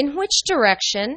In which direction